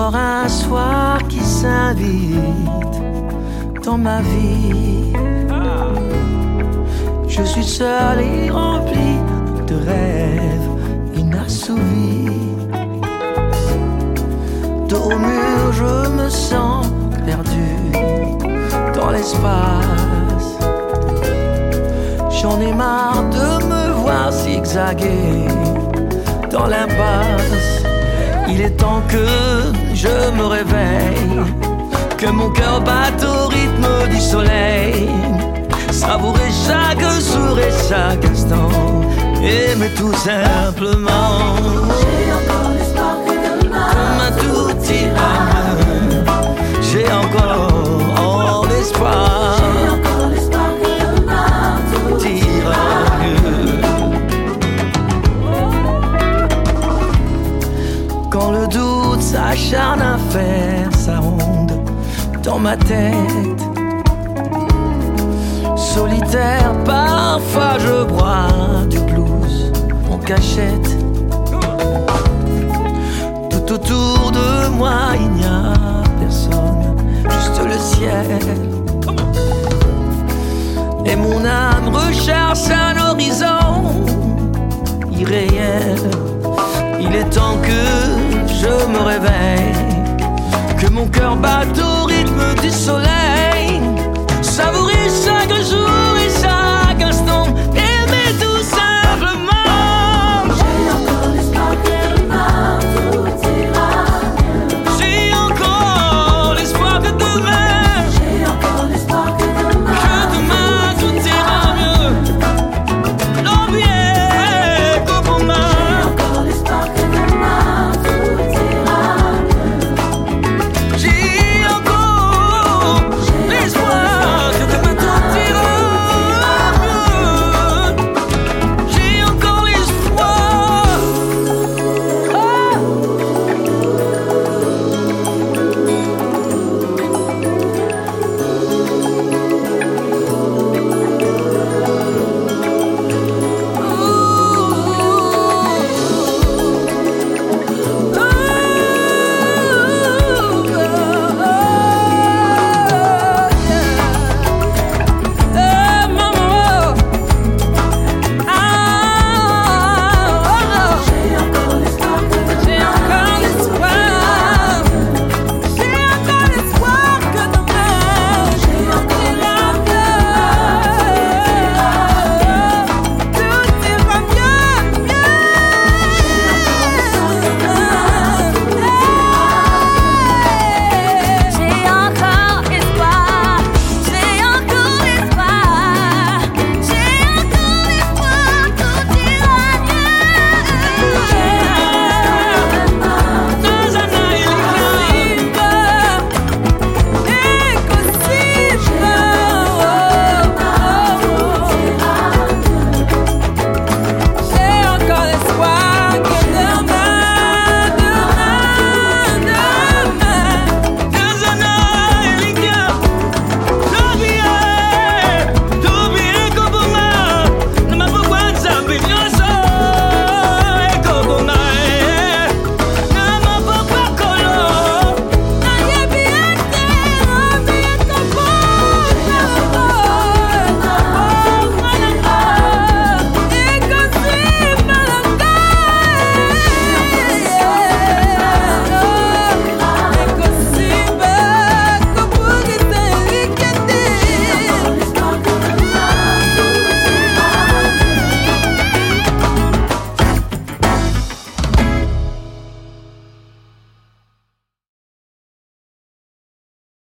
Un soir qui s'invite dans ma vie. Je suis seul et rempli de rêves inassouvis. Dos mur, je me sens perdu dans l'espace. J'en ai marre de me voir zigzaguer dans l'impasse. Il est temps que je me réveille, que mon cœur batte au rythme du soleil. Savourer chaque jour et chaque instant, aimer tout simplement. J'ai encore s'acharne à faire sa ronde dans ma tête, solitaire, parfois je bois du blues en cachette. Tout autour de moi, il n'y a personne, juste le ciel. Et mon âme recherche un horizon irréel. Il est temps que je me réveille, que mon cœur batte au rythme du soleil.